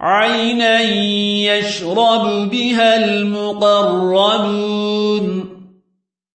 عينا يشرب بها المقربون.